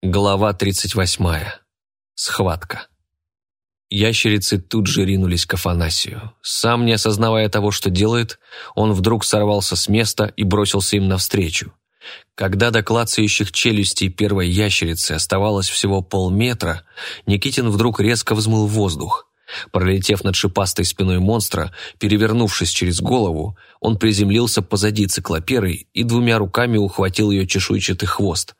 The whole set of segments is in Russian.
Глава 38. Схватка. Ящерицы тут же ринулись к Афанасию. Сам не осознавая того, что делает, он вдруг сорвался с места и бросился им навстречу. Когда до клацающих челюстей первой ящерицы оставалось всего полметра, Никитин вдруг резко взмыл воздух. Пролетев над шипастой спиной монстра, перевернувшись через голову, он приземлился позади циклоперы и двумя руками ухватил ее чешуйчатый хвост.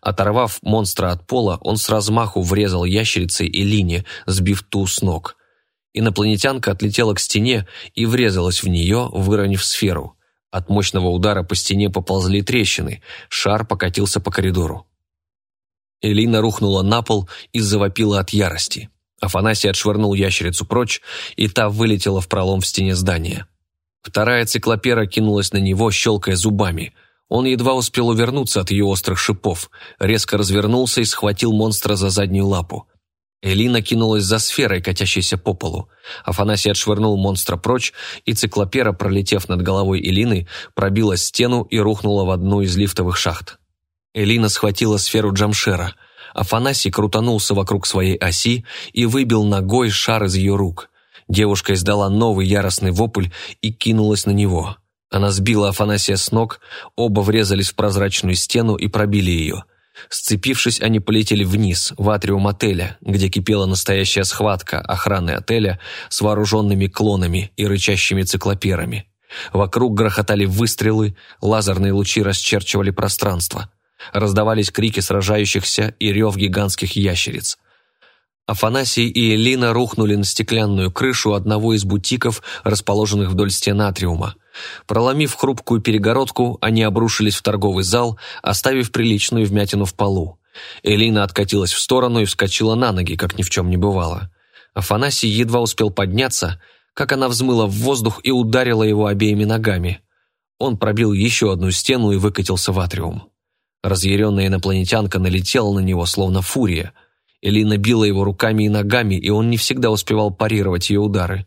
Оторвав монстра от пола, он с размаху врезал ящерицей и лине, сбив ту с ног. Инопланетянка отлетела к стене и врезалась в нее, выронив сферу. От мощного удара по стене поползли трещины, шар покатился по коридору. Элина рухнула на пол и завопила от ярости. Афанасий отшвырнул ящерицу прочь, и та вылетела в пролом в стене здания. Вторая циклопера кинулась на него, щелкая зубами – он едва успел увернуться от ее острых шипов, резко развернулся и схватил монстра за заднюю лапу. Элина кинулась за сферой, катящейся по полу. Афанасий отшвырнул монстра прочь, и циклопера, пролетев над головой Элины, пробила стену и рухнула в одну из лифтовых шахт. Элина схватила сферу Джамшера. Афанасий крутанулся вокруг своей оси и выбил ногой шар из ее рук. Девушка издала новый яростный вопль и кинулась на него. Она сбила Афанасия с ног, оба врезались в прозрачную стену и пробили ее. Сцепившись, они полетели вниз, в атриум отеля, где кипела настоящая схватка охраны отеля с вооруженными клонами и рычащими циклоперами. Вокруг грохотали выстрелы, лазерные лучи расчерчивали пространство. Раздавались крики сражающихся и рев гигантских ящериц. Афанасий и Элина рухнули на стеклянную крышу одного из бутиков, расположенных вдоль стен атриума. Проломив хрупкую перегородку, они обрушились в торговый зал, оставив приличную вмятину в полу. Элина откатилась в сторону и вскочила на ноги, как ни в чем не бывало. Афанасий едва успел подняться, как она взмыла в воздух и ударила его обеими ногами. Он пробил еще одну стену и выкатился в атриум. Разъяренная инопланетянка налетела на него, словно фурия. Элина била его руками и ногами, и он не всегда успевал парировать ее удары.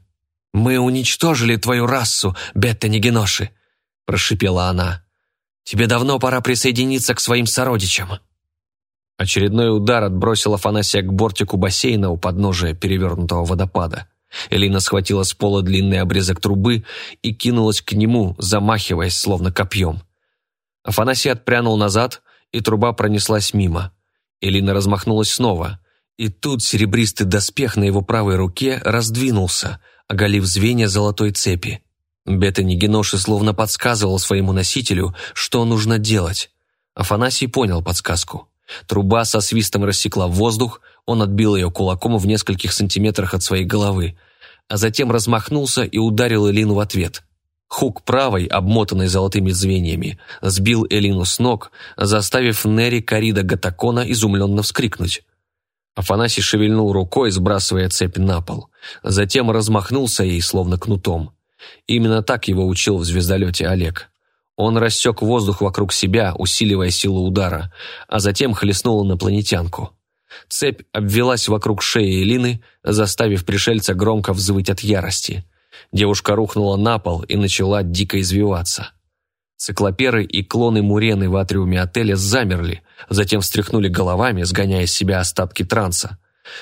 «Мы уничтожили твою расу, бета-негеноши», – прошипела она. «Тебе давно пора присоединиться к своим сородичам». Очередной удар отбросил Афанасия к бортику бассейна у подножия перевернутого водопада. Элина схватила с пола длинный обрезок трубы и кинулась к нему, замахиваясь, словно копьем. Афанасий отпрянул назад, и труба пронеслась мимо. Элина размахнулась снова, и тут серебристый доспех на его правой руке раздвинулся, оголив звенья золотой цепи. Бета-Нигеноши словно подсказывал своему носителю, что нужно делать. Афанасий понял подсказку. Труба со свистом рассекла воздух, он отбил ее кулаком в нескольких сантиметрах от своей головы, а затем размахнулся и ударил Элину в ответ. Хук правой, обмотанный золотыми звеньями, сбил Элину с ног, заставив Нери Карида Гатакона изумленно вскрикнуть. Афанасий шевельнул рукой, сбрасывая цепь на пол. Затем размахнулся ей, словно кнутом. Именно так его учил в звездолете Олег. Он рассек воздух вокруг себя, усиливая силу удара, а затем хлестнул инопланетянку. Цепь обвелась вокруг шеи Элины, заставив пришельца громко взвыть от ярости. Девушка рухнула на пол и начала дико извиваться. Циклоперы и клоны Мурены в атриуме отеля замерли, затем встряхнули головами, сгоняя с себя остатки транса.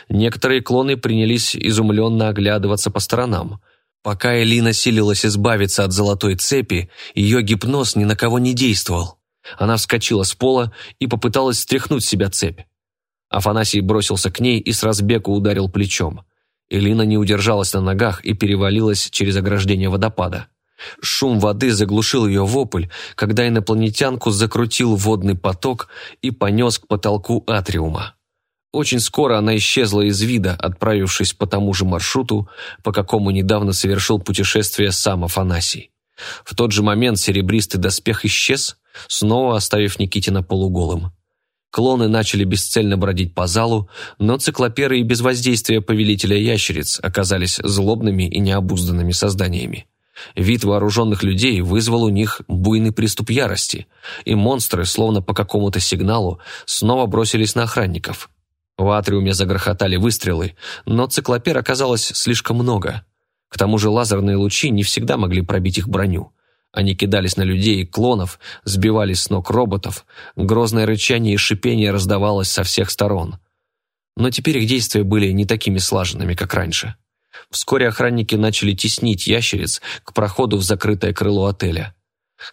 Некоторые клоны принялись изумленно оглядываться по сторонам. Пока Элина силилась избавиться от золотой цепи, ее гипноз ни на кого не действовал. Она вскочила с пола и попыталась стряхнуть с себя цепь. Афанасий бросился к ней и с разбега ударил плечом. Элина не удержалась на ногах и перевалилась через ограждение водопада. Шум воды заглушил ее вопль, когда инопланетянку закрутил водный поток и понес к потолку атриума. Очень скоро она исчезла из вида, отправившись по тому же маршруту, по какому недавно совершил путешествие сам Афанасий. В тот же момент серебристый доспех исчез, снова оставив Никитина полуголым. Клоны начали бесцельно бродить по залу, но циклоперы и без воздействия повелителя ящериц оказались злобными и необузданными созданиями. Вид вооруженных людей вызвал у них буйный приступ ярости, и монстры, словно по какому-то сигналу, снова бросились на охранников. В атриуме загрохотали выстрелы, но циклопер оказалось слишком много. К тому же лазерные лучи не всегда могли пробить их броню. Они кидались на людей и клонов, сбивались с ног роботов, грозное рычание и шипение раздавалось со всех сторон. Но теперь их действия были не такими слаженными, как раньше. Вскоре охранники начали теснить ящериц к проходу в закрытое крыло отеля.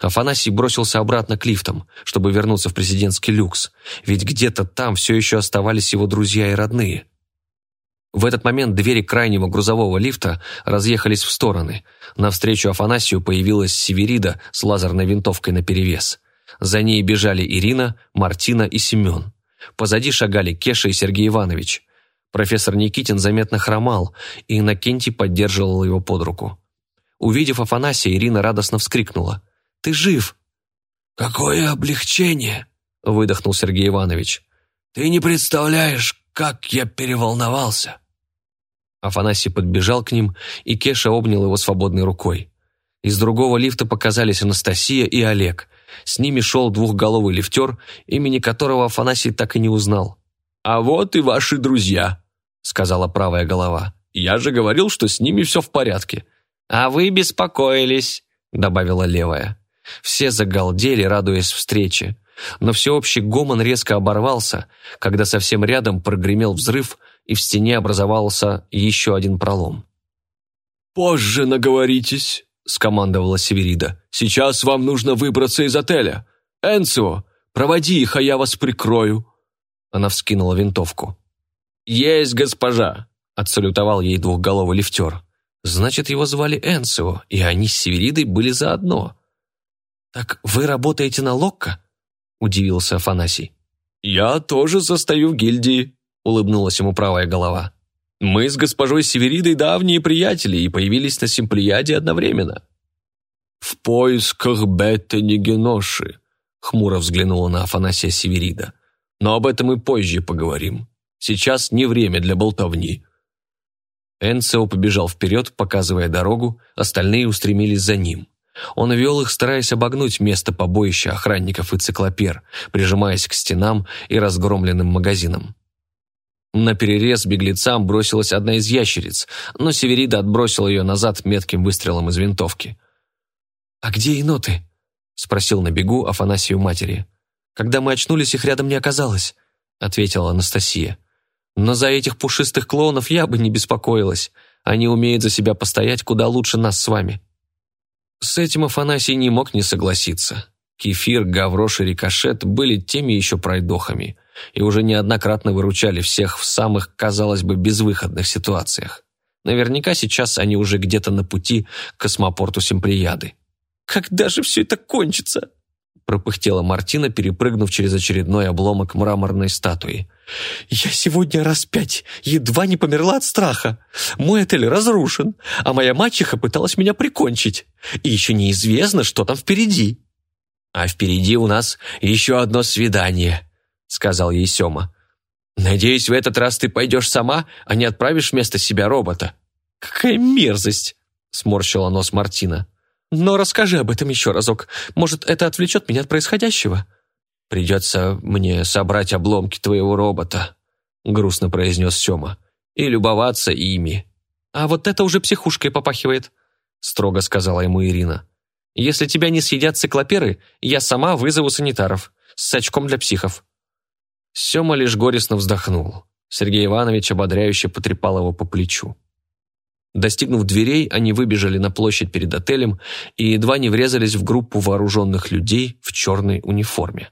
Афанасий бросился обратно к лифтам, чтобы вернуться в президентский люкс, ведь где-то там все еще оставались его друзья и родные. В этот момент двери крайнего грузового лифта разъехались в стороны. Навстречу Афанасию появилась Северида с лазерной винтовкой наперевес. За ней бежали Ирина, Мартина и Семен. Позади шагали Кеша и Сергей Иванович. Профессор Никитин заметно хромал, и Иннокентий поддерживал его под руку. Увидев Афанасия, Ирина радостно вскрикнула. «Ты жив!» «Какое облегчение!» – выдохнул Сергей Иванович. «Ты не представляешь, как я переволновался!» Афанасий подбежал к ним, и Кеша обнял его свободной рукой. Из другого лифта показались Анастасия и Олег. С ними шел двухголовый лифтер, имени которого Афанасий так и не узнал. «А вот и ваши друзья», — сказала правая голова. «Я же говорил, что с ними все в порядке». «А вы беспокоились», — добавила левая. Все загалдели, радуясь встрече. Но всеобщий гомон резко оборвался, когда совсем рядом прогремел взрыв, и в стене образовался еще один пролом. «Позже наговоритесь», — скомандовала Северида. «Сейчас вам нужно выбраться из отеля. Энцио, проводи их, а я вас прикрою». Она вскинула винтовку. «Есть, госпожа!» — отсалютовал ей двухголовый лифтер. Значит, его звали Энцио, и они с Северидой были заодно. «Так вы работаете на Локко?» – удивился Афанасий. «Я тоже состою в гильдии», – улыбнулась ему правая голова. «Мы с госпожой Северидой давние приятели и появились на Симплияде одновременно». «В поисках Беттани Геноши», – хмуро взглянула на Афанасия Северида. «Но об этом и позже поговорим. Сейчас не время для болтовни». Энцио побежал вперед, показывая дорогу, остальные устремились за ним. Он вел их, стараясь обогнуть место побоища охранников и циклопер, прижимаясь к стенам и разгромленным магазинам. На перерез беглецам бросилась одна из ящериц, но Северида отбросила ее назад метким выстрелом из винтовки. «А где еноты?» – спросил на бегу Афанасию матери. «Когда мы очнулись, их рядом не оказалось», – ответила Анастасия. «Но за этих пушистых клоунов я бы не беспокоилась. Они умеют за себя постоять куда лучше нас с вами». С этим Афанасий не мог не согласиться. Кефир, Гаврош и Рикошет были теми еще пройдохами и уже неоднократно выручали всех в самых, казалось бы, безвыходных ситуациях. Наверняка сейчас они уже где-то на пути к космопорту Симплияды. «Когда же все это кончится?» Пропыхтела Мартина, перепрыгнув через очередной обломок мраморной статуи. «Я сегодня раз пять едва не померла от страха. Мой отель разрушен, а моя мачеха пыталась меня прикончить. И еще неизвестно, что там впереди». «А впереди у нас еще одно свидание», — сказал ей Сема. «Надеюсь, в этот раз ты пойдешь сама, а не отправишь вместо себя робота». «Какая мерзость!» — сморщила нос Мартина. Но расскажи об этом еще разок. Может, это отвлечет меня от происходящего?» «Придется мне собрать обломки твоего робота», — грустно произнес Сема, «и любоваться ими». «А вот это уже психушкой попахивает», — строго сказала ему Ирина. «Если тебя не съедят циклоперы, я сама вызову санитаров с очком для психов». Сема лишь горестно вздохнул. Сергей Иванович ободряюще потрепал его по плечу. Достигнув дверей, они выбежали на площадь перед отелем и едва не врезались в группу вооруженных людей в черной униформе.